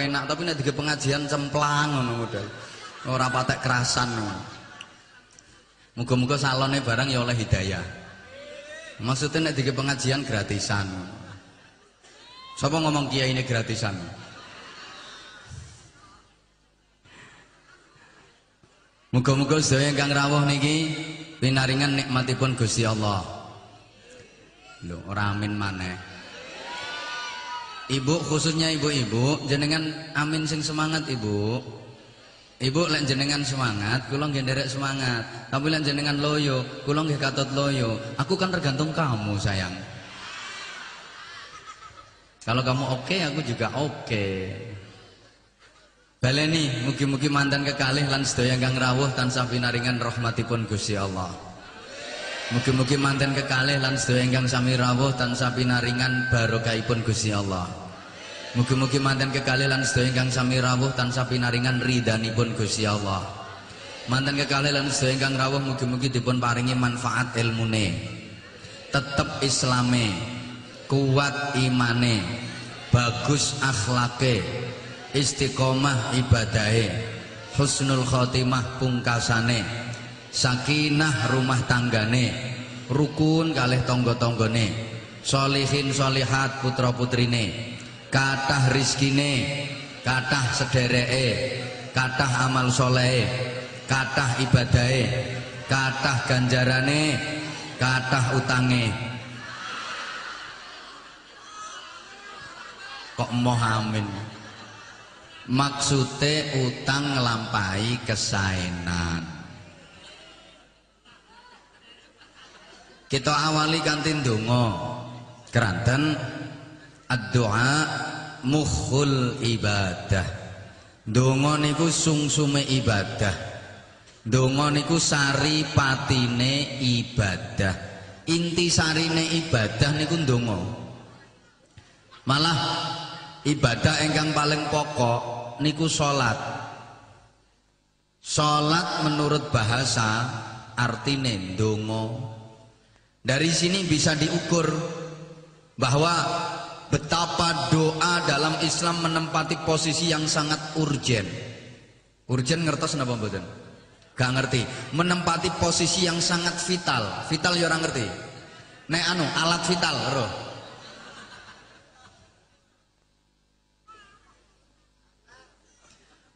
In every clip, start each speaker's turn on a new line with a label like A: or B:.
A: enak tapi nek pengajian cemplang ngono model. Ora patek kerasan ngono. Muga-muga salone barang ya oleh hidayah. Maksudnya nek pengajian gratisan. Sapa ngomong kiai ini gratisan? Muga-muga sedaya ingkang rawuh niki pinaringan nikmatipun Gusti Allah. Lho, ora amin maneh. Ibu khususnya ibu-ibu jenengan amin sing semangat ibu. Ibu lek jenengan semangat, kula nggih nderek semangat. Tapi lek jenengan loyo, kula nggih katut loyo. Aku kan tergantung kamu, sayang. Kalau kamu oke, aku juga oke. Baleni mugi-mugi mantan kekalih lan sedaya ingkang rawuh tansah pinaringan rahmatipun Gusti Allah. Mugi-mugi manten kekalih lan sedaya ingkang sami rawuh tansah pinaringan barokahipun Gusti Allah. Mugi-mugi manten kekalih lan sedaya ingkang sami rawuh tansah pinaringan ridhanipun Gusti Allah. Manten kekalih lan sedaya ingkang rawuh mugi-mugi dipun paringi manfaat ilmune. Tetep islame, kuat imane, bagus akhlake, istiqomah ibadahe husnul khotimah pungkasane sakinah rumah tanggane. Rukun kalih tangga-tanggane. Solihin solihat putra putrine. Kathah rizkine. Kathah sedereke. Kathah amal soleh. Kathah ibadahe. Kathah ganjarane. Kathah utange. Kok moh amin. Maksudnya utang ngelampai kesaenan. Kita awali kantin donga. Keranten ad-doa mukhul ibadah. Donga niku sungsume ibadah. Donga niku sari patine ibadah. Inti sarine ibadah niku donga. Malah ibadah ingkang paling pokok niku salat. Salat menurut bahasa artine ndonga. Dari sini bisa diukur bahwa betapa doa dalam Islam menempati posisi yang sangat urgen. Urgen ngertos napa mboten? Gak ngerti. Menempati posisi yang sangat vital. Vital ya orang ngerti. Nek anu alat vital, roh.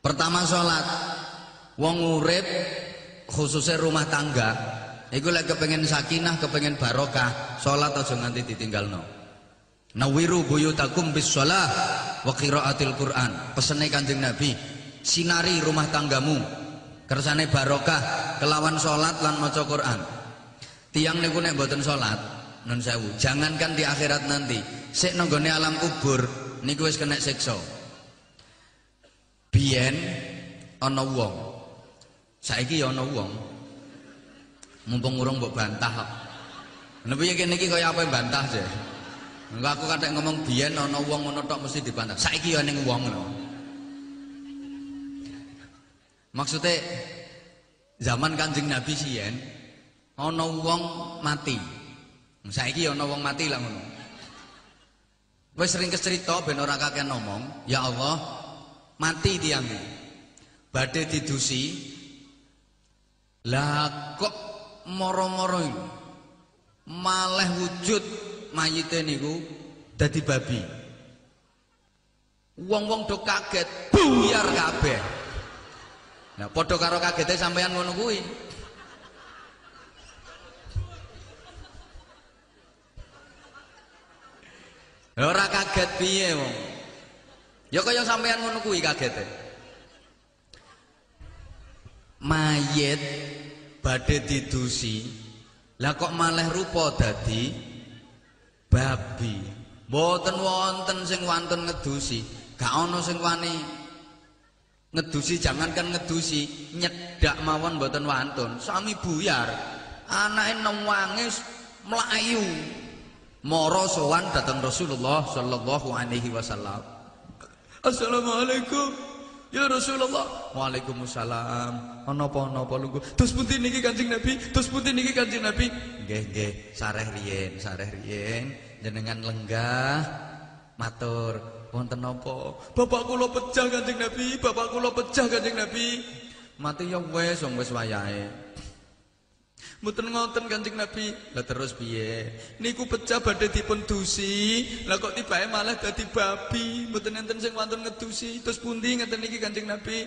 A: Pertama sholat Wong urip khususnya rumah tangga Iku lek kepengen sakinah, kepengen barokah, sholat aja nganti ditinggalno. Nawiru buyutakum bis sholah wa qiraatil Quran. Pesene Kanjeng Nabi, sinari rumah tanggamu. Kersane barokah kelawan sholat lan maca Quran. Tiang niku nek mboten sholat, nun sewu, jangankan di akhirat nanti, sik nanggone alam kubur niku wis kena siksa. Biyen ana wong. Saiki ya ana wong. Mumpung urung mbok bantah kok. Piye kene iki kaya apa bantah sih? Enggak aku kadang ngomong biyen ana wong ngono tok mesti dibantah. Saiki ya ning wong ngono. Maksudnya zaman Kanjeng Nabi siyen ana wong mati. Saiki ya ana wong mati lah ngono. Wis sering kecerita ben ora kakean ngomong, ya Allah, mati tiang badhe didusi lah kok moro-moro iku. Malah wujud mayite niku dadi babi. Wong-wong do kaget buyar kabeh. Nah padha karo kagete sampean ngono kuwi. Ora kaget piye wong? Ya kaya sampean ngono kuwi kagete. Mayit badhe didusi. Lah kok malah rupa dadi babi. Mboten wonten sing wonten ngedusi. Gak ana sing wani ngedusi jangankan ngedusi, nyedak mawon mboten wantun. Sami buyar. Anake newange mlayu. Mara sowan dateng Rasulullah sallallahu alaihi wasallam. Assalamualaikum Ya Rasulullah. Waalaikumsalam. Napa-napa lungguh. Terus putih niki kancing Nabi? Terus putih niki kancing Nabi? Nggih nggih. Sareh riyen sareh riyen. Jenengan lenggah. Matur. Wonten napa bapak kula pecah kanjeng nabi. Bapak kula pecah kanjeng nabi. Mati ya wes wong wis wayahe Mboten ngoten Kanjeng Nabi. Lah terus piye? Niku pecah badhe dipun dusi, lah kok tibae malah dadi babi. Mboten enten sing wonten ngedusi. Terus pundi ngeten niki Kanjeng Nabi?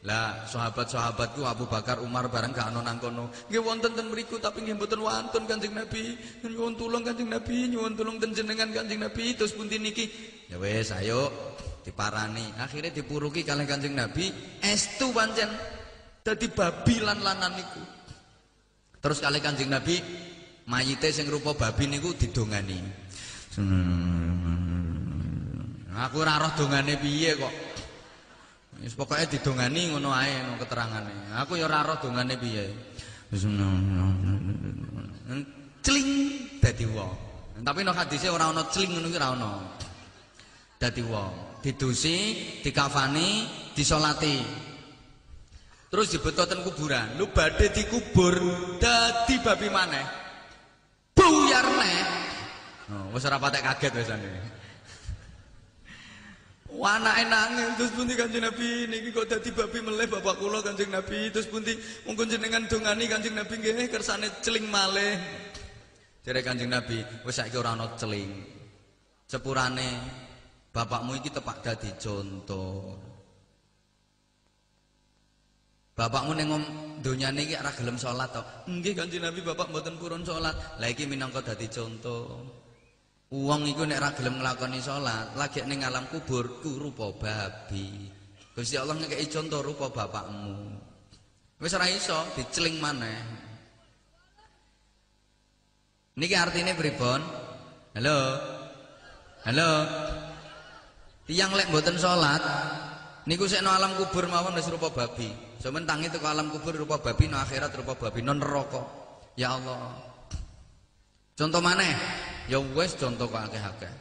A: Lah sahabat-sahabatku Abu Bakar Umar bareng gak ana nang kono. Nggih wonten ten mriku tapi nggih mboten wonten Kanjeng Nabi. Nyuwun tulung Kanjeng Nabi, nyuwun tulung ten jenengan Kanjeng Nabi. Terus pundi niki? Ya wis ayo diparani. Akhirnya dipuruki kalih Kanjeng Nabi, estu pancen dadi babi lan-lanan niku. Terus kali Kanjeng Nabi mayite sing rupa babi niku didongani. Aku ora roh dongane piye kok. Wis pokoke didongani ngono ae ngono keterangane. Aku ya ora roh dongane piye. Cling dadi wong. Tapi nek hadise ora ana cling ngono ki ora ana. Dadi wong, didusi, dikafani, disolati. Terus dibetoten kuburan. Lu badhe dikubur dadi babi maneh. Buyar neh. Oh, wis ora patek kaget wesane. Wanake nangis terus pundi Kanjeng Nabi niki kok dadi babi meleh bapak kula Kanjeng Nabi terus pundi mungkin jenengan dongani Kanjeng Nabi nggih kersane celing malih. Jare Kanjeng Nabi, wis saiki ora ana celing. Sepurane bapakmu iki tepak dadi contoh. Bapakmu ning donyane iki ora gelem salat to. Nggih Kanjeng Nabi bapak mboten purun salat. Lah iki minangka dadi contoh. Wong iku nek ora gelem nglakoni salat, lagi ning alam kubur ku rupa babi. Gusti Allah ngekeki contoh rupa bapakmu. Wis ora iso diceling maneh. Niki artine pripun? Halo. Halo. Tiang lek mboten salat, niku sik alam kubur mawon wis rupa babi. Sementang itu ke alam kubur rupa babi, no akhirat rupa babi, non rokok. Ya Allah. Contoh mana? Ya wes contoh akeh-akeh.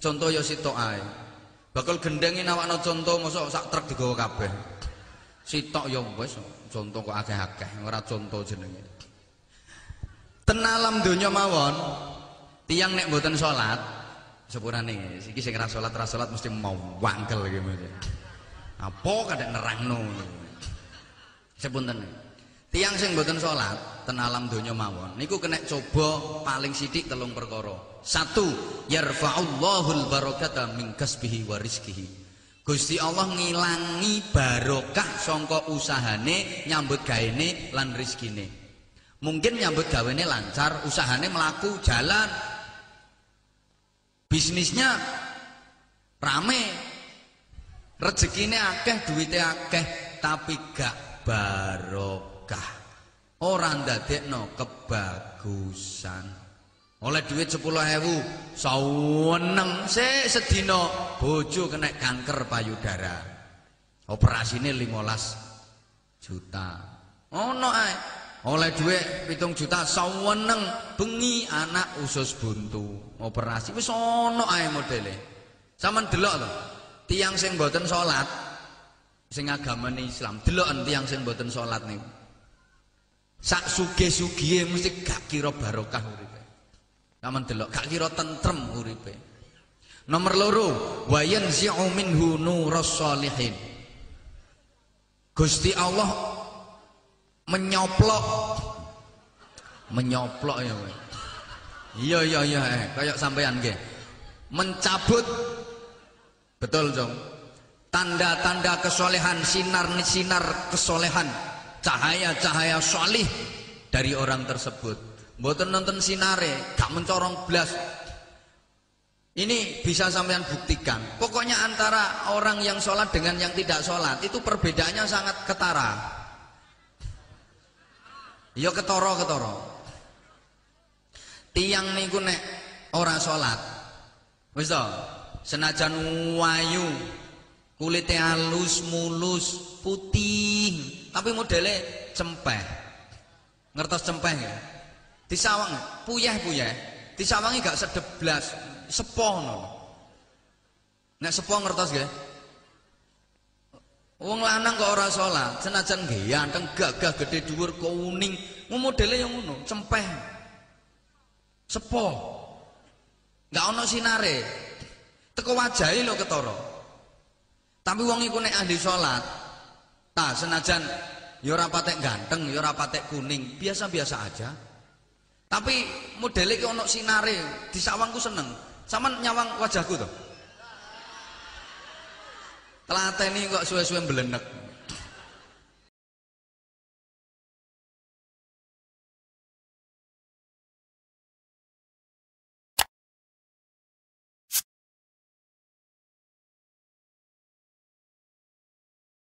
A: Contoh ya sitok ae. Bakal gendengin awakno contoh mosok sak truk digawa kabeh. Sitok ya wes contoh kok akeh-akeh, ora contoh jenenge. Tenalam donya mawon, tiang nek mboten salat, sepurane iki sing ora salat ora salat mesti mau wangkel iki. Apa kadek nerangno. Sepunten. Tiang sing mboten salat ten alam mawon niku kena coba paling sithik telung perkara. Satu, yarfa'ullahul barakata min kasbihi wa rizkihi. Gusti Allah ngilangi barokah sangka usahane, nyambut gaene lan rezekine. Mungkin nyambut gawene lancar, usahane melaku jalan. Bisnisnya rame. Rezekine akeh, duwite akeh, tapi gak barokah orang no kebagusan. Oleh duit 10 ewu saweneng. Se sedino bojo kena kanker payudara. Operasi ini 15 juta. Ono ae. Oleh duit pitung juta saweneng. Bengi anak usus buntu. Operasi. Wis ono ae modele. Sampean delok to tiang sing boten salat sing agamane Islam. Deloken tiyang sing mboten salat niku. Sak suge-sugihe mesti gak kira barokah uripe. Kaman delok gak kira tentrem uripe. Nomor loro wa yanzi'u minhu nuras solihin Gusti Allah menyoplok menyoplok ya iya iya iya eh, kayak sampean nggih. Mencabut betul dong tanda-tanda kesolehan sinar-sinar kesolehan. Cahaya-cahaya solih dari orang tersebut. Mboten nonton sinare gak mencorong blas. Ini bisa sampean buktikan. Pokoknya antara orang yang sholat dengan yang tidak sholat itu perbedaannya sangat ketara. Ya ketoro ketoro tiang niku nek orang sholat wis senajan wayu kulitnya halus mulus putih. Tapi modelnya cempeh. Ngertos cempeh ya? Disawang puyeh puyeh disawangi gak sedeblas sepoh no nek sepoh ngertos gak Wong lanang kok ora salat, senajan ganteng gagah gede dhuwur kuning, modele yang ngono, cempeh. Sepo. Enggak ana sinare. teko wajahe lho ketara tapi wong iku nek ahli salat ta senajan ya ora patek ganteng ya ora patek kuning biasa-biasa aja. Tapi modelnya ki ono sinare di sawangku seneng. Sama nyawang wajahku tuh telateni kok suwe-suwe belenek